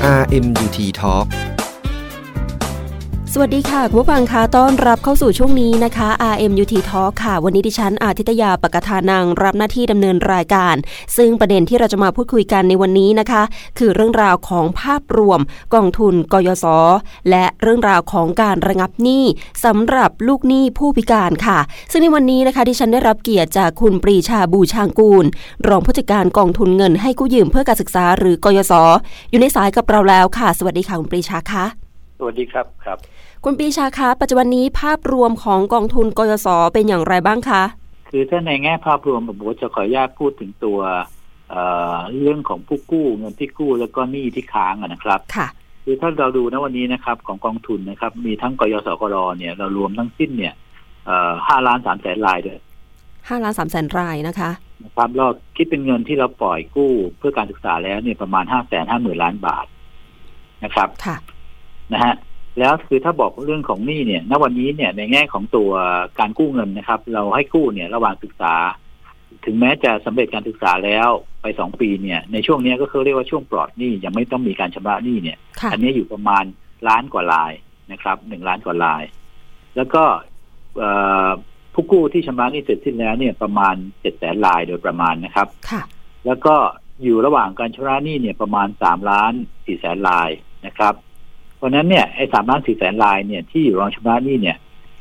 RMUT Talk สวัสดีค่ะคุณผู้ฟังคะต้อนรับเข้าสู่ช่วงนี้นะคะ RMUT Talk ค่ะ วันนี้ดิฉันอาทิตยาปกทานังรับหน้าที่ดำเนินรายการ ซึ่งประเด็นที่เราจะมาพูดคุยกันในวันนี้นะคะ คือเรื่องราวของภาพรวมกองทุนกยศและเรื่องราวของการระงับหนี้สำหรับลูกหนี้ผู้พิการค่ะ ซึ่งในวันนี้นะคะดิฉันได้รับเกียรติจากคุณปรีชาบูชางกูล รองผู้จัดการกองทุนเงินให้กู้ยืมเพื่อการศึกษาหรือกยศอยู่ในสายกับเราแล้วค่ะ สวัสดีค่ะคุณปรีชาคะสวัสดีครับครับ คุณปีชาคะ ปัจจุบันนี้ภาพรวมของกองทุนกยศเป็นอย่างไรบ้างคะ คือถ้าในแง่ภาพรวมผมจะขออนุญาตพูดถึงตัวเอ่อเรื่องของผู้กู้เงินที่กู้แล้วก็หนี้ที่ค้างอะนะครับค่ะคือถ้าเราดูนะวันนี้นะครับ ของกองทุนนะครับ มีทั้งกยศกรเนี่ยเรารวมทั้งสิ้นเนี่ยห้าล้านสามแสนรายด้วยห้าล้านสามแสนรายนะคะนะครับเราคิดเป็นเงินที่เราปล่อยกู้เพื่อการศึกษาแล้วเนี่ยประมาณห้าแสนห้าหมื่นล้านบาทนะครับค่ะนะฮะ แล้วคือถ้าบอกเรื่องของหนี้เนี่ยณวันนี้เนี่ยในแง่ของตัวการกู้เงินนะครับ เราให้กู้เนี่ยระหว่างศึกษา ถึงแม้จะสำเร็จการศึกษาแล้วไปสองปีเนี่ยในช่วงเนี้ยก็คือเรียกว่าช่วงปลอดหนี้ยังไม่ต้องมีการชำระหนี้เนี่ยค่ะอันนี้อยู่ประมาณล้านกว่าลายนะครับหนึ่งล้านกว่าลาย แล้วก็เอ่อผู้กู้ที่ชำระหนี้เสร็จสิ้นแล้วเนี่ยประมาณเจ็ดแสนลายโดยประมาณนะครับค่ะแล้วก็อยู่ระหว่างการชำระหนี้เนี่ยประมาณสามล้านสี่แสนลายนะครับ เพราะฉะนั้นเนี่ยไอ้สามล้านสี่แสนลายเนี่ยที่อยู่รองชำระหนี้เนี่ย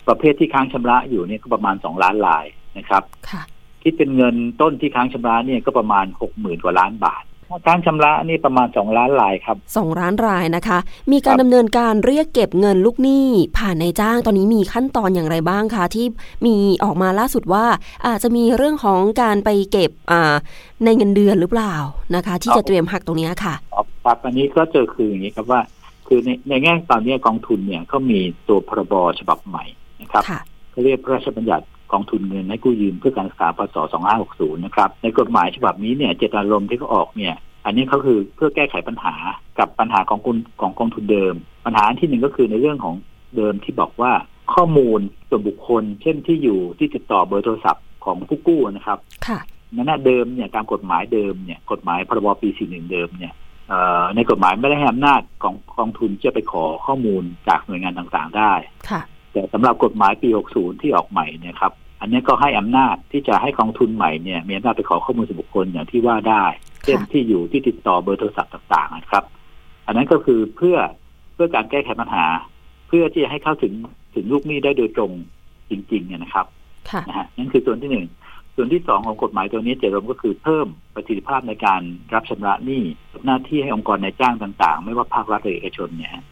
ประเภทที่ค้างชำระอยู่เนี่ยก็ประมาณสองล้านลายนะครับค่ะคิดเป็นเงินต้นที่ค้างชำระเนี่ยก็ประมาณหกหมื่นกว่าล้านบาทถ้าค้างชำระนี่ประมาณสองล้านลายครับสองล้านรายนะคะ มีการครับดำเนินการเรียกเก็บเงินลูกหนี้ผ่านในายจ้างตอนนี้มีขั้นตอนอย่างไรบ้างคะ ที่มีออกมาล่าสุดว่า อาจจะมีเรื่องของการไปเก็บอ่าในเงินเดือนหรือเปล่านะคะ ที่จะเตรียมหักตรงเนี้ยค่ะครับอันนี้ก็เจอคืออย่างนี้ครับว่า คือในในแง่ตอนนี้กองทุนเนี่ยเขามีตัวพรบฉบับใหม่นะครับค่ะเขาเรียกพระราชบัญญัติกองทุนเงินให้กู้ยืมเพื่อการศึกษาพศ2560 นะครับ ในกฎหมายฉบับนี้เนี่ยเจตนารมณ์ที่เขาออกเนี่ย อันนี้เขาคือเพื่อแก้ไขปัญหากับปัญหาของคุณของกองทุนเดิม ปัญหาที่หนึ่งก็คือในเรื่องของเดิมที่บอกว่าข้อมูลส่วนบุคคล เช่นที่อยู่ที่ติดต่อเบอร์โทรศัพท์ของผู้กู้นะครับ ค่ะนั่นนะเดิมเนี่ยตามกฎหมายเดิมเนี่ยกฎหมายพรบปี 41 เดิมเนี่ยเอ่อ ในกฎหมายไม่ได้ให้อำนาจของกองทุนจะไปขอข้อมูลจากหน่วยงานต่างๆ ได้ค่ะแต่สำหรับกฎหมายปี 60 ที่ออกใหม่เนี่ยครับ อันนี้ก็ให้อำนาจที่จะให้กองทุนใหม่เนี่ยมีอำนาจไปขอข้อมูลส่วนบุคคลอย่างที่ว่าได้ เช่นที่อยู่ที่ติดต่อเบอร์โทรศัพท์ต่างๆนะครับ อันนั้นก็คือเพื่อเพื่อการแก้ไขปัญหา เพื่อที่จะให้เข้าถึงถึงลูกหนี้ได้โดยตรงจริงๆเนี่ยนะครับค่ะนะฮะนั่นคือส่วนที่หนึ่ง ส่วนที่สองของกฎหมายตัวนี้เจตนารมณ์ก็คือเพิ่มประสิทธิภาพในการรับชำระหนี้หน้าที่ให้องค์กรนายจ้างต่าง ๆ ไม่ว่าภาครัฐหรือเอกชนเนี่ยค่ะ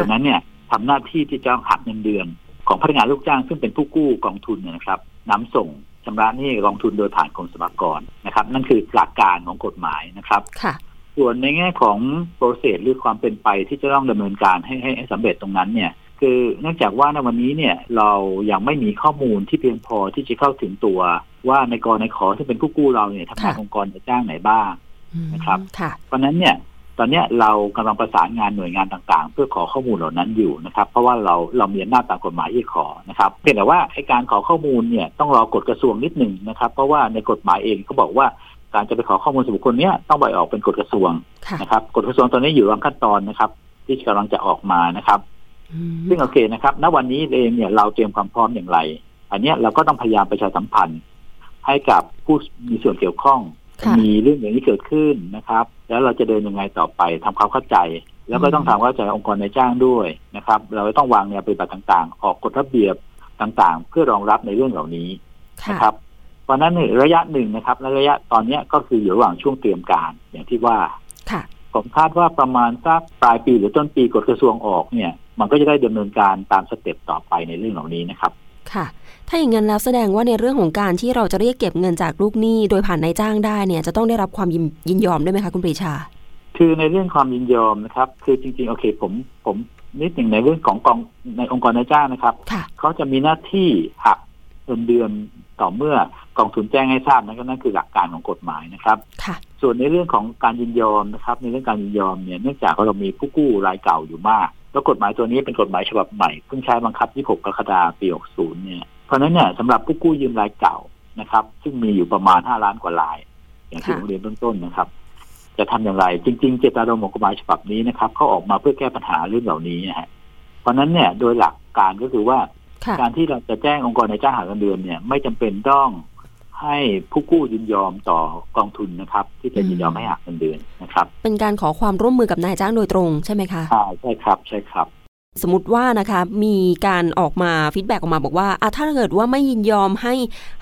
ดังนั้นเนี่ยทำหน้าที่ที่จะหักเงินเดือน ของพนักงานลูกจ้างซึ่งเป็นผู้กู้กองทุนเนี่ยนะครับนำส่งชำระหนี้กองทุนโดยผ่านกรมสรรพากรนะครับ นั่นคือหลักการของกฎหมายนะครับค่ะส่วนในแง่ของโปรเซสหรือความเป็นไปที่จะต้องดำเนินการให้ให้ให้สำเร็จตรงนั้นเนี่ย คือเนื่องจากว่าในวันนี้เนี่ยเรายังไม่มีข้อมูลที่เพียงพอที่จะเข้าถึงตัว ว่าในกรในขอที่เป็นผู้กู้เราเนี่ยทำงานค่ะองค์กรนายจ้างไหนบ้างอืมนะครับค่ะเพราะฉะนั้นเนี่ยตอนเนี้ยเรากำลังประสานงานหน่วยงานต่างๆ เพื่อขอข้อมูลเหล่านั้นอยู่นะครับ เพราะว่าเราเรามีอำนาจตามกฎหมายที่ขอนะครับเพียงแต่ว่าไอ้การขอข้อมูลเนี่ยต้องรอกฎกระทรวงนิดหนึ่งนะครับ เพราะว่าในกฎหมายเองเขาบอกว่าการจะไปขอข้อมูลส่วนบุคคลเนี้ยต้องไปออกเป็นกฎกระทรวงค่ะนะครับกฎกระทรวงตอนนี้อยู่ระหว่างขั้นตอนนะครับ ที่กำลังจะออกมานะครับอืมซึ่งโอเคนะครับ ณวันนี้เองเนี่ยเราเตรียมความพร้อมอย่างไร อันเนี้ยเราก็ต้องพยายามประชาสัมพันธ์ ให้กับผู้มีส่วนเกี่ยวข้องค่ะมีเรื่องอย่างนี้เกิดขึ้นนะครับ แล้วเราจะเดินยังไงต่อไปทำความเข้าใจ แล้วก็ต้องทำความเข้าใจองค์กรในายจ้างด้วยนะครับ เราก็ต้องวางแนวปฏิบัติต่างๆ ออกกฎระเบียบต่างๆ เพื่อรองรับในเรื่องเหล่านี้ค่ะนะครับเพราะฉะนั้นในระยะหนึ่งนะครับและระยะตอนเนี้ยก็คืออยู่ระหว่างช่วงเตรียมการอย่างที่ว่าค่ะผมคาดว่าประมาณสักปลายปีหรือต้นปีกฎกระทรวงออกเนี่ย มันก็จะได้ดำเนินการตามสเต็ปต่อไปในเรื่องเหล่านี้นะครับ ค่ะ ถ้าอย่างนั้นแล้วแสดงว่าในเรื่องของการที่เราจะเรียกเก็บเงินจากลูกหนี้โดยผ่านนายจ้างได้เนี่ยจะต้องได้รับความยินยินยอมด้วยไหมคะคุณปรีชา คือในเรื่องความยินยอมนะครับ คือจริงๆโอเคผมผมนิดหนึ่งในเรื่องของกองในองค์กรนายจ้างนะครับค่ะเขาจะมีหน้าที่หักเงินเดือนต่อเมื่อกองทุนแจ้งให้ทราบนั่นก็นั่นคือหลักการของกฎหมายนะครับค่ะส่วนในเรื่องของการยินยอมนะครับ ในเรื่องการยินยอมเนี่ยเนื่องจากว่าเรามีผู้กู้รายเก่าอยู่มาก แล้วกฎหมายตัวนี้เป็นกฎหมายฉบับใหม่เพิ่งใช้บังคับ 26 กรกฎาคม ปี 60 เนี่ย เพราะฉะนั้นเนี่ยสำหรับผู้กู้ยืมรายเก่านะครับ ซึ่งมีอยู่ประมาณ 5 ล้านกว่าลาย อย่างที่ค่ะผมเรียนเบื้องต้นนะครับ จะทำอย่างไร จริง ๆ เจตนารมณ์ของกฎหมายฉบับนี้นะครับเขาออกมาเพื่อแก้ปัญหาเรื่องเหล่านี้นะฮะเพราะนั้นเนี่ยโดยหลักการก็คือว่า การที่เราจะแจ้งองค์กรในจ้างหักเงินเดือนเนี่ย ไม่จำเป็นต้อง ให้ผู้กู้ยินยอมต่อกองทุนนะครับ ที่จะยินยอมให้หักเงินเดือนนะครับ เป็นการขอความร่วมมือกับนายจ้างโดยตรงใช่ไหมคะใช่ใช่ครับใช่ครับสมมติว่านะคะมีการออกมา feedback ออกมาบอกว่าอะถ้าเกิดว่าไม่ยินยอมให้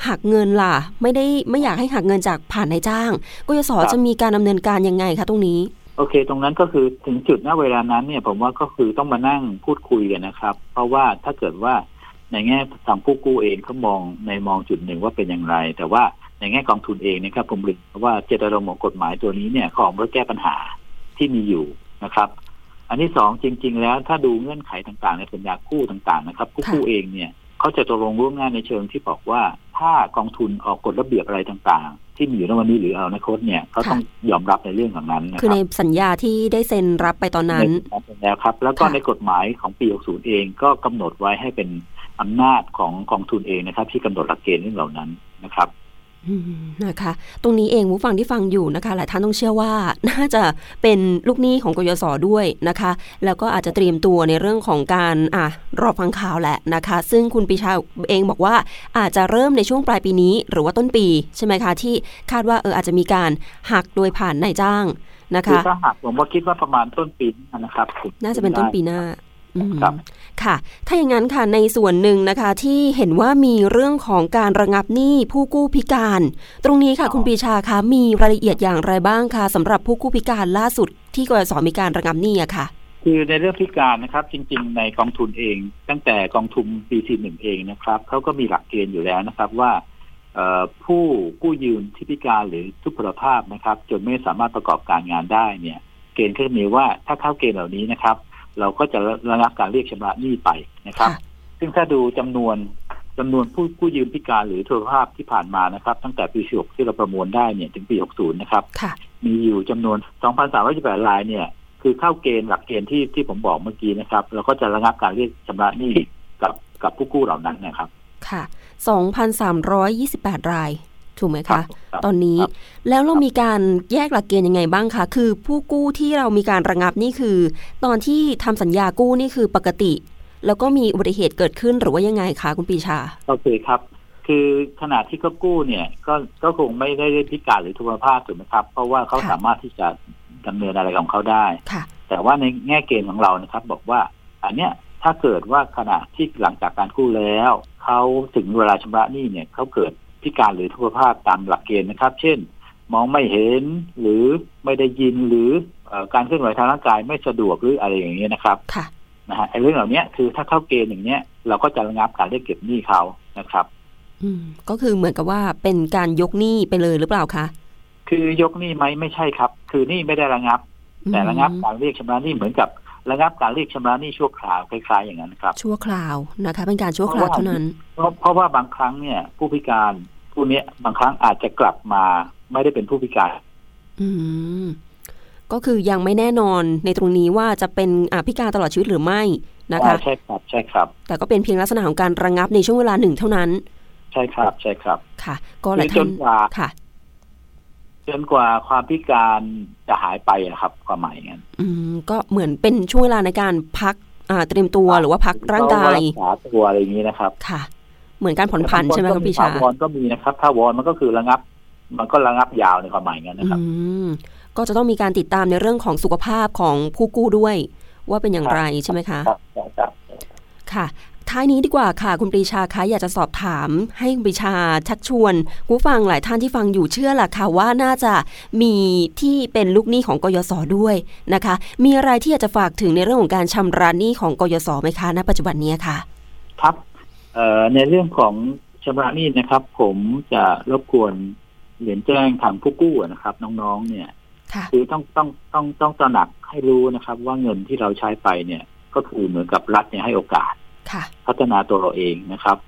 หักเงินล่ะ ไม่ได้ไม่อยากให้หักเงินจากผ่านนายจ้างกยศจะมีการดำเนินการยังไงคะตรงนี้ โอเค ตรงนั้นก็คือถึงจุดณเวลานั้นเนี่ยผมว่าก็คือต้องมานั่งพูดคุยกันนะครับ เพราะว่าถ้าเกิดว่า ในแง่ทางผู้กู้เองเขามองในมองจุดหนึ่งว่าเป็นอย่างไร แต่ว่าในแง่กองทุนเองนะครับผมเรียนว่าเจตนารมณ์ของกฎหมายตัวนี้เนี่ยของเพื่อแก้ปัญหาที่มีอยู่นะครับ อันที่สองจริง ๆ แล้วถ้าดูเงื่อนไขต่างๆ ในสัญญากู้ต่างๆนะครับ ผู้กู้เองเนี่ยเขาจะตกลงร่วมงานในเชิงที่บอกว่าถ้ากองทุนออกกฎระเบียบอะไรต่างๆ ที่มีอยู่ในวันนี้หรือเอาในโค้ดเนี่ยเขาต้องยอมรับในเรื่องของนั้นนะครับคือในสัญญาที่ได้เซ็นรับไปตอนนั้นแล้วครับ แล้วก็ในกฎหมายของปี 60 เองก็กำหนดไว้ให้เป็น อำนาจของกองทุนเองนะครับ ที่กำหนดหลักเกณฑ์เรื่องเหล่านั้นนะครับนะคะ ตรงนี้เองผู้ฟังที่ฟังอยู่นะคะ หลายท่านต้องเชื่อว่าน่าจะเป็นลูกหนี้ของกยศด้วยนะคะ แล้วก็อาจจะเตรียมตัวในเรื่องของการอะรอฟังข่าวแหละนะคะ ซึ่งคุณปิชาเองบอกว่าอาจจะเริ่มในช่วงปลายปีนี้ หรือว่าต้นปีใช่ไหมคะ ที่คาดว่าเอออาจจะมีการหักโดยผ่านนายจ้างนะคะถ้าหักผมว่าคิดว่าประมาณต้นปีนะครับ น่าจะเป็นต้นปีหน้า ครับค่ะ ถ้าอย่างนั้นค่ะในส่วนหนึ่งนะคะที่เห็นว่ามีเรื่องของการระงับหนี้ผู้กู้พิการ ตรงนี้ค่ะคุณปีชาคะมีรายละเอียดอย่างไรบ้างคะสำหรับผู้กู้พิการล่าสุดที่กสมีการระงับหนี้อะค่ะ คือในเรื่องพิการนะครับ จริง ๆ ในกองทุนเอง ตั้งแต่กองทุนปีสี่หนึ่งเองนะครับเขาก็มีหลักเกณฑ์อยู่แล้วนะครับว่าผู้กู้ยืมที่พิการหรือทุพพลภาพนะครับ จนไม่สามารถประกอบการงานได้เนี่ย เกณฑ์ก็มีว่าถ้าเข้าเกณฑ์เหล่านี้นะครับ เราก็จะระงับการเรียกชำระหนี้ไปนะครับ ซึ่งถ้าดูจำนวนจำนวนผู้ผู้ยืมพิการหรือทุพภาพที่ผ่านมานะครับ ตั้งแต่ปี6ที่เราประมวลได้เนี่ยถึงปี 60 นะครับ มีอยู่จำนวน 2,318รายเนี่ย คือเข้าเกณฑ์หลักเกณฑ์ที่ที่ผมบอกเมื่อกี้นะครับ เราก็จะระงับการเรียกชำระหนี้กับกับผู้กู้เหล่านั้นนะครับ ค่ะ 2,328 ราย ถูกไหมคะ ตอนนี้แล้วเรามีการแยกหลักเกณฑ์ยังไงบ้างคะคือผู้กู้ที่เรามีการระงับนี่คือ ตอนที่ทำสัญญากู้นี่คือปกติ แล้วก็มีอุบัติเหตุเกิดขึ้นหรือว่ายังไงคะคุณปีชาโอเคครับ คือขนาดที่เขากู้เนี่ยก็ก็คงไม่ได้พิการหรือทุพพลภาพถูกไหมครับ เพราะว่าเขาสามารถที่จะดำเนินอะไรของเขาได้ค่ะแต่ว่าในแง่เกณฑ์ของเรานะครับ บอกว่า อันเนี้ยถ้าเกิดว่าขณะที่หลังจากการกู้แล้วเขาถึงเวลาชำระหนี้เนี่ยเขาเกิด พิการหรือทุพภาพตามหลักเกณฑ์นะครับ เช่น มองไม่เห็นหรือไม่ได้ยินหรือการเคลื่อนไหวทางร่างกายไม่สะดวกหรืออะไรอย่างเงี้ยนะครับค่ะนะฮะไอ้เรื่องเหล่านี้คือถ้าเข้าเกณฑ์อย่างเนี้ยเราก็จะระงับการเรียกเก็บหนี้เขานะครับ อืมก็คือเหมือนกับว่าเป็นการยกหนี้ไปเลยหรือเปล่าคะคือยกหนี้ไหมไม่ใช่ครับ คือหนี้ไม่ได้ระงับ แต่ระงับการเรียกชำระหนี้เหมือนกับ ระงับการเรียกชำระหนี้ชั่วคราวคล้ายๆ อย่างนั้นครับ ชั่วคราวนะคะเป็นการชั่วคราวเท่านั้น เพราะว่าบางครั้งเนี่ย ผู้พิการผู้นี้บางครั้งอาจจะกลับมาไม่ได้เป็นผู้พิการ อืมก็คือยังไม่แน่นอนในตรงนี้ว่าจะเป็นพิการตลอดชีวิตหรือไม่นะคะใช่ครับใช่ครับ แต่ก็เป็นเพียงลักษณะของการระงงับในช่วงเวลาหนึ่งเท่านั้น ใช่ครับใช่ครับค่ะ ก็หลายท่านค่ะ จนกว่าความพิการจะหายไปครับความหมายงั้นอืมก็เหมือนเป็นช่วงเวลาในการพักอ่าเตรียมตัวหรือว่าพักร่างกายรักษาตัวอะไรอย่างนี้นะครับ ค่ะ เหมือนการผ่อนผันใช่ไหมคุณพี่ชาวอนก็มีนะครับถ้าวอนมันก็คือระงับ มันก็ระงับยาวในความหมายงั้นนะครับก็จะต้องมีการติดตามในเรื่องของสุขภาพของผู้กู้ด้วย ว่าเป็นอย่างไรใช่ไหมคะ ครับค่ะ ท้ายนี้ดีกว่าค่ะ คุณปรีชาคะอยากจะสอบถาม ให้คุณปรีชาชักชวนผู้ฟังหลายท่านที่ฟังอยู่เชื่อแหละค่ะว่าน่าจะมีที่เป็นลูกหนี้ของกยศด้วยนะคะ มีอะไรที่อยากจะฝากถึงในเรื่องของการชำระหนี้ของกยศไหมคะณปัจจุบันนี้ค่ะ ครับในเรื่องของชำระหนี้นะครับ ผมจะรบกวนเรียนแจ้งทางผู้กู้นะครับ น้องๆเนี่ยคือต้องต้องต้องต้องตระหนักให้รู้นะครับ ว่าเงินที่เราใช้ไปเนี่ย ก็คือเหมือนกับรัฐเนี่ยให้โอกาส พัฒนาตัวเราเองนะครับ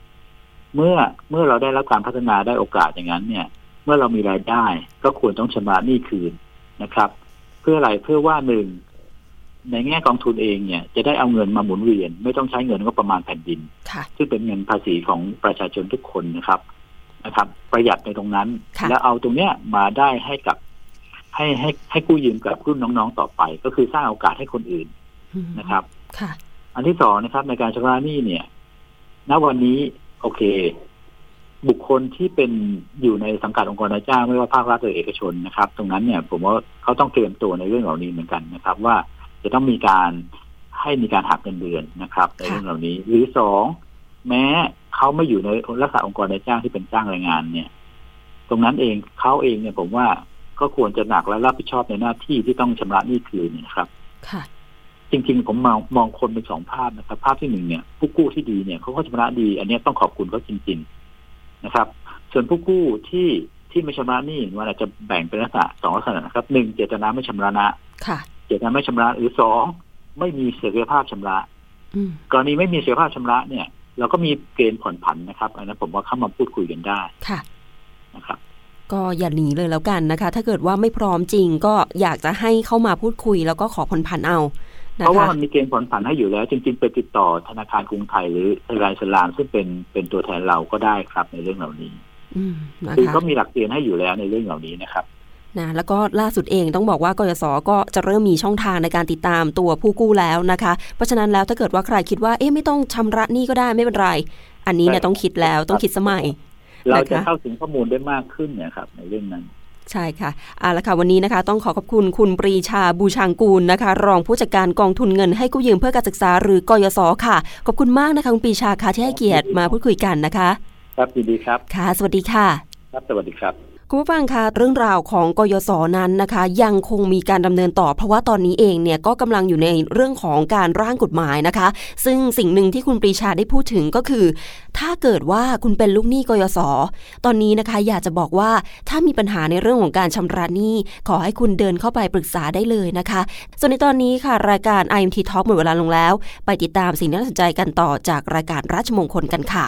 เมื่อเมื่อเราได้รับการพัฒนาได้โอกาสอย่างนั้นเนี่ย เมื่อเรามีรายได้ ก็ควรต้องชำระหนี้คืนนะครับ เพื่ออะไรเพื่อว่าหนึ่งในแง่กองทุนเองเนี่ยจะได้เอาเงินมาหมุนเวียน ไม่ต้องใช้เงินก็ประมาณแผ่นดินซึ่งเป็นเงินภาษีของประชาชนทุกคนนะครับนะครับ ประหยัดในตรงนั้น แล้วเอาตรงเนี้ยมาได้ให้กับ ให้ให้ให้กู้ยืมกับรุ่นน้องๆต่อไป ก็คือสร้างโอกาสให้คนอื่นอืมนะครับค่ะ อันที่สองนะครับ ในการชำระหนี้เนี่ย ณวันนี้ โอเค บุคคลที่เป็นอยู่ในสังกัดองค์กรนายจ้างไม่ว่าภาครัฐหรือเอกชนนะครับ ตรงนั้นเนี่ย ผมว่าเขาต้องเตรียมตัวในเรื่องเหล่านี้เหมือนกันนะครับ ว่าจะต้องมีการให้มีการหักเงินเดือนนะครับ ในเรื่องเหล่านี้ หรือสองแม้เขาไม่อยู่ในลักษณะองค์กรนายจ้างที่เป็นจ้างแรงงานเนี่ย ตรงนั้นเองเขาเองเนี่ยผมว่าก็ควรจะหนักและรับผิดชอบในหน้าที่ที่ต้องชำระหนี้คืนนะครับ ค่ะ จริงๆ ผมมองมองคนเป็นสองภาพนะครับ ภาพที่หนึ่งเนี่ยผู้กู้ที่ดีเนี่ยเขาก็ชำระดี อันนี้ต้องขอบคุณเขาจริง ๆนะครับ ส่วนผู้กู้ที่ที่ไม่ชำระหนี้มันอาจจะแบ่งเป็นลักษณะสองลักษณะนะครับหนึ่งเจตนาไม่ชำระนะค่ะเจตนาไม่ชำระหรือสองไม่มีศักยภาพชำระอืมกรณีไม่มีศักยภาพชำระเนี่ย เราก็มีเกณฑ์ผ่อนผันนะครับ อันนั้นผมว่าเข้ามาพูดคุยกันได้ค่ะนะครับก็อย่าหนีเลยแล้วกันนะคะ ถ้าเกิดว่าไม่พร้อมจริงก็อยากจะให้เข้ามาพูดคุย แล้วก็ขอผ่อนผันเอานะ เพราะว่าคะมันมีเกณฑ์ผ่อนผันให้อยู่แล้ว จริง ๆ ไปติดต่อธนาคารกรุงไทยหรือธนาคารสลามซึ่งเป็นเป็นตัวแทนเราก็ได้ครับในเรื่องเหล่านี้อืมนะคือคะก็มีหลักเกณฑ์ให้อยู่แล้วในเรื่องเหล่านี้นะครับนะแล้วก็ล่าสุดเองต้องบอกว่ากยศก็จะเริ่มมีช่องทางในการติดตามตัวผู้กู้แล้วนะคะ เพราะฉะนั้นแล้วถ้าเกิดว่าใครคิดว่าเอ๊ะไม่ต้องชำระหนี้ก็ได้ไม่เป็นไร อันนี้เนี่ยใช่ต้องคิดแล้วต้องคิดสมัย เราจะนะคะเข้าถึงข้อมูลได้มากขึ้นเนะครับในเรื่องนั้น ใช่ค่ะเอาละค่ะวันนี้นะคะ ต้องขอขอบคุณคุณปรีชาบูชางกูลนะคะ รองผู้จัดการกองทุนเงินให้กู้ยืมเพื่อการศึกษาหรือกยศค่ะ ขอบคุณมากนะคะคุณปรีชาค่ะที่ให้เกียรติมาพูดคุยกันนะคะ ครับยินดีครับ ค่ะ สวัสดีค่ะ ครับสวัสดีครับ คุณผู้ฟังคะเรื่องราวของกยศนั้นนะคะ ยังคงมีการดำเนินต่อ เพราะว่าตอนนี้เองเนี่ยก็กำลังอยู่ในเรื่องของการร่างกฎหมายนะคะ ซึ่งสิ่งหนึ่งที่คุณปรีชาได้พูดถึงก็คือ ถ้าเกิดว่าคุณเป็นลูกหนี้กยศตอนนี้นะคะ อยากจะบอกว่าถ้ามีปัญหาในเรื่องของการชำระหนี้ ขอให้คุณเดินเข้าไปปรึกษาได้เลยนะคะ ส่วนในตอนนี้ค่ะรายการ IMT Talk หมดเวลาลงแล้ว ไปติดตามสิ่งที่น่าสนใจกันต่อจากรายการราชมงคลกันค่ะ